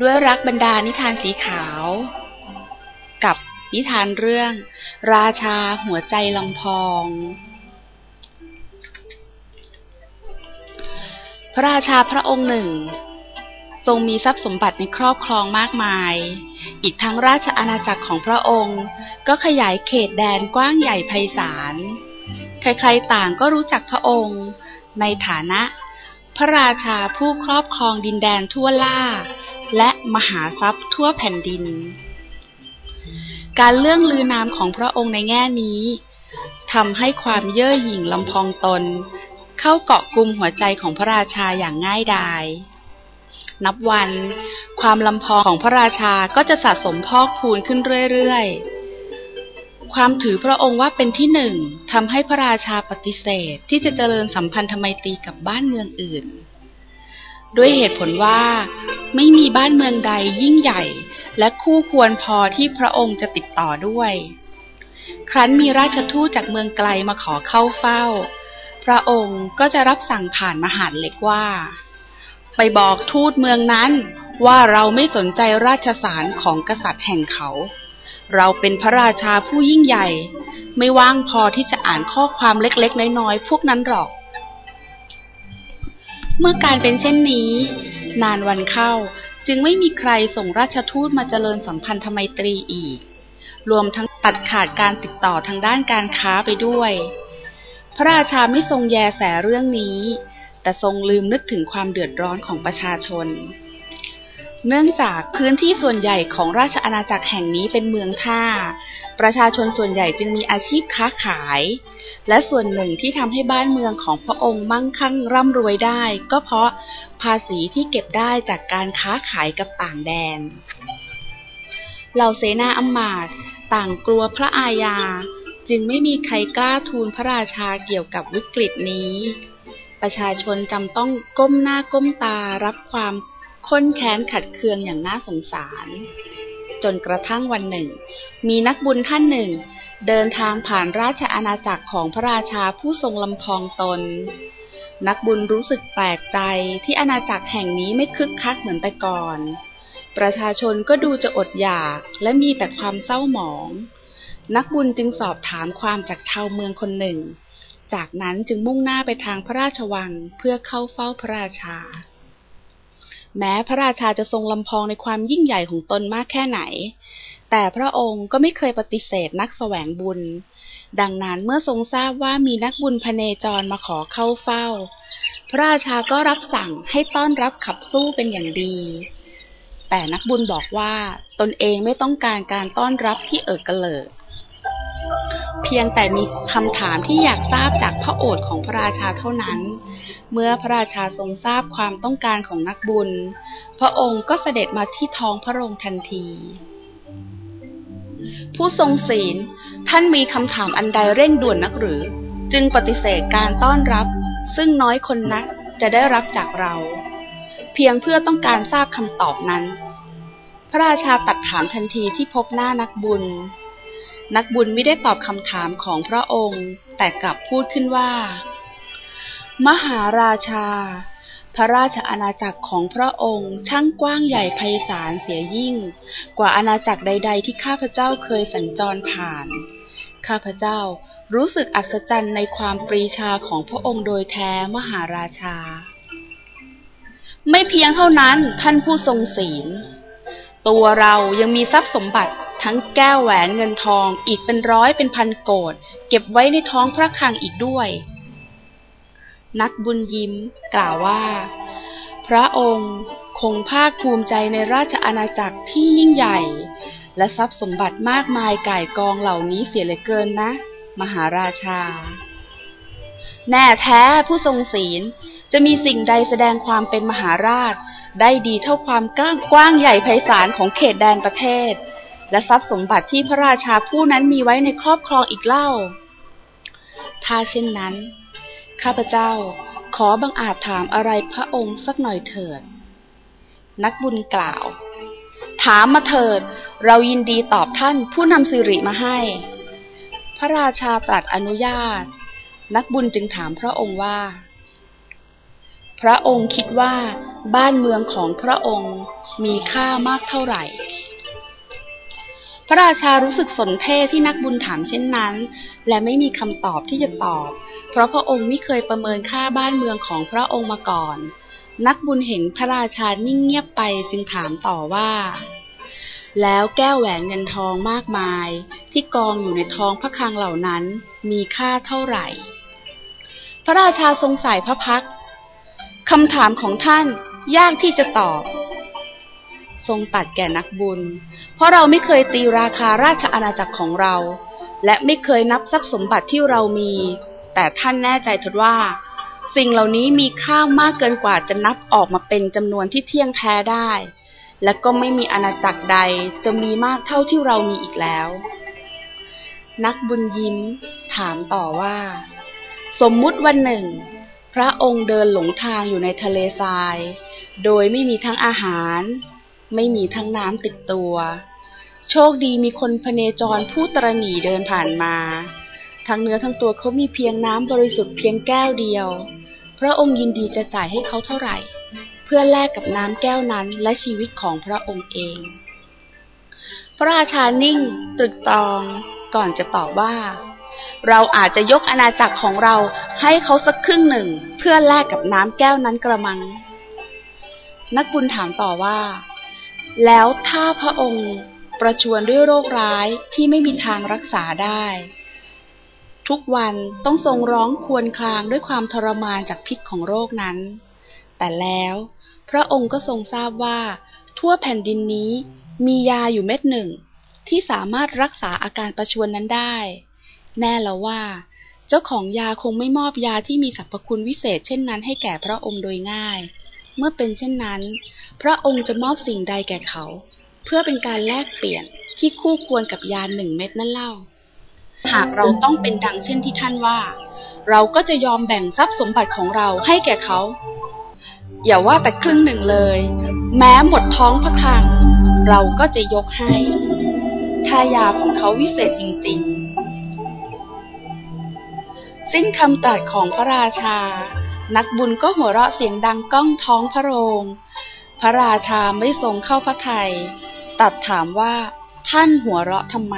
ด้วยรักบรรดานิทานสีขาว กับนิทานเรื่อง ราชาหัวใจลำพอง พระราชาพระองค์หนึ่ง ทรงมีทรัพย์สมบัติในครอบครองมากมาย อีกทั้งราชอาณาจักรของพระองค์ ก็ขยายเขตแดนกว้างใหญ่ไพศาล ใครๆต่างก็รู้จักพระองค์ ในฐานะ พระราชาผู้ครอบครองดินแดนทั่วล่า และมหาทรัพย์ทั่วแผ่นดิน การเรื่องลือนามของพระองค์ในแง่นี้ทำให้ความเย่อหยิ่งลำพองตน เข้าเกาะกลุ่มหัวใจของพระราชาอย่างง่ายดาย นับวัน ความลำพองของพระราชาก็จะสะสมพอกพูนขึ้นเรื่อยๆ ความถือพระองค์ว่าเป็นที่หนึ่งทำให้พระราชาปฏิเสธที่จะเจริญสัมพันธไมตรีกับบ้านเมืองอื่น ด้วยเหตุผลว่า ไม่มีบ้านเมืองใดยิ่งใหญ่ และคู่ควรพอที่พระองค์จะติดต่อด้วย ครั้นมีราชทูตจากเมืองไกลมาขอเข้าเฝ้า พระองค์ก็จะรับสั่งผ่านมหาดเล็กว่า ไปบอกทูตเมืองนั้นว่าเราไม่สนใจราชสารของกษัตริย์แห่งเขา เราเป็นพระราชาผู้ยิ่งใหญ่ ไม่ว่างพอที่จะอ่านข้อความเล็กๆ น้อยๆ พวกนั้นหรอก เมื่อการเป็นเช่นนี้ นานวันเข้าจึงไม่มีใครส่งราชทูตมาเจริญสัมพันธไมตรีอีก รวมทั้งตัดขาดการติดต่อทางด้านการค้าไปด้วย พระราชาไม่ทรงแยแสเรื่องนี้ แต่ทรงลืมนึกถึงความเดือดร้อนของประชาชน เนื่องจากพื้นที่ส่วนใหญ่ของราชอาณาจักรแห่งนี้เป็นเมืองท่า ประชาชนส่วนใหญ่จึงมีอาชีพค้าขาย และส่วนหนึ่งที่ทำให้บ้านเมืองของพระองค์มั่งคั่งร่ำรวยได้ ก็เพราะภาษีที่เก็บได้จากการค้าขายกับต่างแดน เหล่าเสนาอำมาตย์ต่างกลัวพระอาญา จึงไม่มีใครกล้าทูลพระราชาเกี่ยวกับวิกฤตนี้ ประชาชนจำต้องก้มหน้าก้มตารับความ ค้นแค้นขัดเคืองอย่างน่าสงสาร จนกระทั่งวันหนึ่ง มีนักบุญท่านหนึ่ง เดินทางผ่านราชอาณาจักรของพระราชาผู้ทรงลำพองตน นักบุญรู้สึกแปลกใจที่อาณาจักรแห่งนี้ไม่คึกคักเหมือนแต่ก่อน ประชาชนก็ดูจะอดอยากและมีแต่ความเศร้าหมอง นักบุญจึงสอบถามความจากชาวเมืองคนหนึ่ง จากนั้นจึงมุ่งหน้าไปทางพระราชวังเพื่อเข้าเฝ้าพระราชา แม้พระราชาจะทรงลำพองในความยิ่งใหญ่ของตนมากแค่ไหน แต่พระองค์ก็ไม่เคยปฏิเสธนักแสวงบุญ ดังนั้นเมื่อทรงทราบว่ามีนักบุญพเนจรมาขอเข้าเฝ้า พระราชาก็รับสั่งให้ต้อนรับขับสู้เป็นอย่างดี แต่นักบุญบอกว่าตนเองไม่ต้องการการต้อนรับที่เอิกกระเลิกเพียงแต่มีคำถามที่อยากทราบจากพระโอษฐ์ของพระราชาเท่านั้น เมื่อพระราชาทรงทราบความต้องการของนักบุญ พระองค์ก็เสด็จมาที่ท้องพระโรงทันที ผู้ทรงศีลท่านมีคำถามอันใดเร่งด่วนนักหรือ จึงปฏิเสธการต้อนรับ ซึ่งน้อยคนนักจะได้รับจากเรา เพียงเพื่อต้องการทราบคำตอบนั้น พระราชาตัดถามทันทีที่พบหน้านักบุญ นักบุญไม่ได้ตอบคำถามของพระองค์ แต่กลับพูดขึ้นว่า มหาราชา พระราชอาณาจักรของพระองค์ช่างกว้างใหญ่ไพศาลเสียยิ่ง กว่าอาณาจักรใด ๆ ที่ข้าพเจ้าเคยสัญจรผ่าน ข้าพเจ้ารู้สึกอัศจรรย์ในความปรีชาของพระองค์โดยแท้มหาราชา ไม่เพียงเท่านั้นท่านผู้ทรงศีล ตัวเรายังมีทรัพย์สมบัติทั้งแก้วแหวนเงินทองอีกเป็นร้อยเป็นพันโกดเก็บไว้ในท้องพระคลังอีกด้วย นักบุญยิ้ม กล่าวว่า พระองค์คงภาคภูมิใจในราชอาณาจักรที่ยิ่งใหญ่ และทรัพย์สมบัติมากมายก่ายกองเหล่านี้เสียเหลือเกินนะ มหาราชา แน่แท้ผู้ทรงศีลจะมีสิ่งใดแสดงความเป็นมหาราช ได้ดีเท่าความกว้างกว้างใหญ่ไพศาลของเขตแดนประเทศ และทรัพย์สมบัติที่พระราชาผู้นั้นมีไว้ในครอบครองอีกเล่า ถ้าเช่นนั้น ข้าพเจ้าขอบังอาจถามอะไรพระองค์สักหน่อยเถิด นักบุญกล่าว ถามมาเถิด เรายินดีตอบท่านผู้นำสิริมาให้ พระราชาตรัสอนุญาต นักบุญจึงถามพระองค์ว่า พระองค์คิดว่าบ้านเมืองของพระองค์มีค่ามากเท่าไหร่ พระราชารู้สึกสนเท่ที่นักบุญถามเช่นนั้น และไม่มีคำตอบที่จะตอบ เพราะพระองค์ไม่เคยประเมินค่าบ้านเมืองของพระองค์มาก่อน นักบุญเห็นพระราชานิ่งเงียบไปจึงถามต่อว่า แล้วแก้วแหวนเงินทองมากมาย ที่กองอยู่ในท้องพระคลังเหล่านั้นมีค่าเท่าไหร่ พระราชาทรงสายพระพักคำถามของท่านยากที่จะตอบ ทรงตัดแก่นักบุญ เพราะเราไม่เคยตีราคาราชอาณาจักรของเรา และไม่เคยนับทรัพย์สมบัติที่เรามี แต่ท่านแน่ใจเถิดว่า สิ่งเหล่านี้มีค่ามากเกินกว่าจะนับออกมาเป็นจำนวนที่เที่ยงแท้ได้ และก็ไม่มีอาณาจักรใดจะมีมากเท่าที่เรามีอีกแล้ว นักบุญยิ้ม ถามต่อว่า สมมุติวันหนึ่ง พระองค์เดินหลงทางอยู่ในทะเลทราย โดยไม่มีทั้งอาหาร ไม่มีทั้งน้ำติดตัว โชคดีมีคนพเนจรผู้ตรหนีเดินผ่านมา ทั้งเนื้อทั้งตัวเขามีเพียงน้ำบริสุทธิ์เพียงแก้วเดียว พระองค์ยินดีจะจ่ายให้เขาเท่าไหร่ เพื่อแลกกับน้ำแก้วนั้นและชีวิตของพระองค์เอง พระราชานิ่ง ตรึกตรอง ก่อนจะตอบว่า เราอาจจะยกอาณาจักรของเราให้เขาสักครึ่งหนึ่ง เพื่อแลกกับน้ำแก้วนั้นกระมังนักบุญถามต่อว่า แล้วถ้าพระองค์ประชวรด้วยโรคร้ายที่ไม่มีทางรักษาได้ ทุกวันต้องทรงร้องควญครางด้วยความทรมานจากพิษของโรคนั้น แต่แล้วพระองค์ก็ทรงทราบว่า ทั่วแผ่นดินนี้มียาอยู่เม็ดหนึ่ง ที่สามารถรักษาอาการประชวรนั้นได้ แน่แล้วว่า เจ้าของยาคงไม่มอบยาที่มีสรรพคุณวิเศษเช่นนั้นให้แก่พระองค์โดยง่าย เมื่อเป็นเช่นนั้น พระองค์จะมอบสิ่งใดแก่เขา เพื่อเป็นการแลกเปลี่ยนที่คู่ควรกับยาหนึ่งเม็ดนั่นเล่า หากเราต้องเป็นดังเช่นที่ท่านว่า เราก็จะยอมแบ่งทรัพย์สมบัติของเราให้แก่เขา อย่าว่าแต่ครึ่งหนึ่งเลย แม้หมดท้องพระคลัง เราก็จะยกให้ถ้ายาของเขาวิเศษจริง ๆ สิ้นคำตรัสของพระราชา นักบุญก็หัวเราะเสียงดังก้องท้องพระโรง พระราชาไม่ทรงเข้าพระทยัยตัดถามว่าท่านหัวเราะทำไม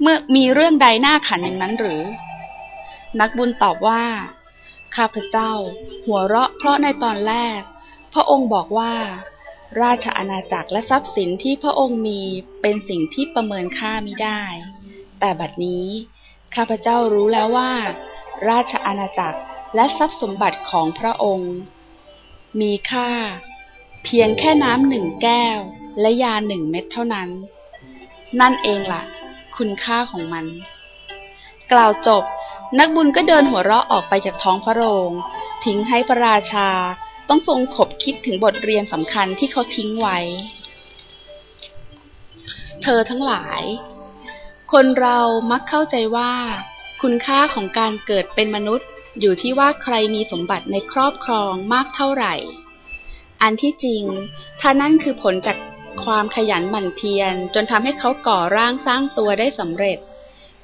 เมื่อมีเรื่องใดน่าขันอย่างนั้นหรือ นักบุญตอบว่า ข้าพเจ้า หัวเราะเพราะในตอนแรก พระองค์บอกว่า ราชอาณาจักรและทรัพย์สินที่พระองค์มีเป็นสิ่งที่ประเมินค่ามิได้ แต่บัดนี้ ข้าพเจ้ารู้แล้วว่า ราชอาณาจักร และทรัพย์สมบัติของพระองค์ มีค่า เพียงแค่น้ำหนึ่งแก้วและยาหนึ่งเม็ดเท่านั้น นั่นเองล่ะ คุณค่าของมัน กล่าวจบ นักบุญก็เดินหัวเราะออกไปจากท้องพระโรง ทิ้งให้พระราชาต้องทรงขบคิดถึงบทเรียนสำคัญที่เขาทิ้งไว้ เธอทั้งหลาย คนเรามักเข้าใจว่า คุณค่าของการเกิดเป็นมนุษย์ อยู่ที่ว่าใครมีสมบัติในครอบครองมากเท่าไหร่ อันที่จริงถ้านั่นคือผลจากความขยันหมั่นเพียร จนทำให้เขาก่อร่างสร้างตัวได้สำเร็จ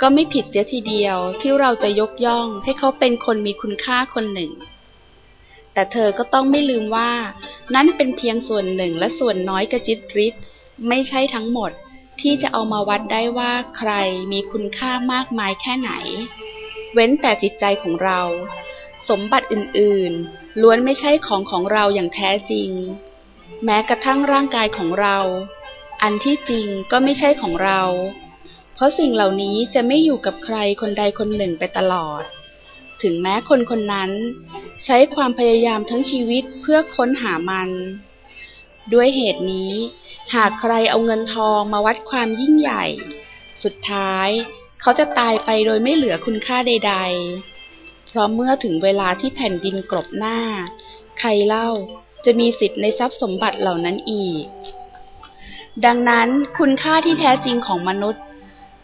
ก็ไม่ผิดเสียทีเดียวที่เราจะยกย่องให้เขาเป็นคนมีคุณค่าคนหนึ่ง แต่เธอก็ต้องไม่ลืมว่า นั่นเป็นเพียงส่วนหนึ่งและส่วนน้อยกระจิตริดไม่ใช่ทั้งหมดที่จะเอามาวัดได้ว่าใครมีคุณค่ามากมายแค่ไหน เว้นแต่จิตใจของเรา สมบัติอื่นๆ ล้วนไม่ใช่ของของเราอย่างแท้จริง แม้กระทั่งร่างกายของเรา อันที่จริงก็ไม่ใช่ของเรา เพราะสิ่งเหล่านี้จะไม่อยู่กับใครคนใดคนหนึ่งไปตลอด ถึงแม้คนคนนั้น ใช้ความพยายามทั้งชีวิตเพื่อค้นหามันด้วยเหตุนี้ หากใครเอาเงินทองมาวัดความยิ่งใหญ่ สุดท้าย เขาจะตายไปโดยไม่เหลือคุณค่าใด ๆ เพราะเมื่อถึงเวลาที่แผ่นดินกลบหน้า ใครเล่าจะมีสิทธิ์ในทรัพย์สมบัติเหล่านั้นอีก ดังนั้นคุณค่าที่แท้จริงของมนุษย์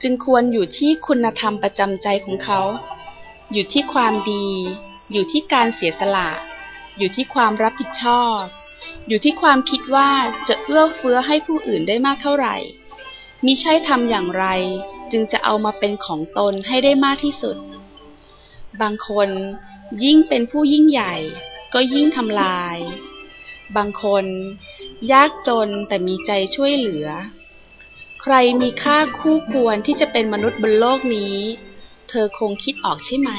จึงควรอยู่ที่คุณธรรมประจำใจของเขา อยู่ที่ความดี อยู่ที่การเสียสละ อยู่ที่ความรับผิดชอบ อยู่ที่ความคิดว่าจะเอื้อเฟื้อให้ผู้อื่นได้มากเท่าไหร่มิใช่ทำอย่างไร จึงจะเอามาเป็นของตนให้ได้มากที่สุด บางคนยิ่งเป็นผู้ยิ่งใหญ่ ก็ยิ่งทำลาย บางคนยากจนแต่มีใจช่วยเหลือ ใครมีค่าคู่ควรที่จะเป็นมนุษย์บนโลกนี้ เธอคงคิดออกใช่ไหม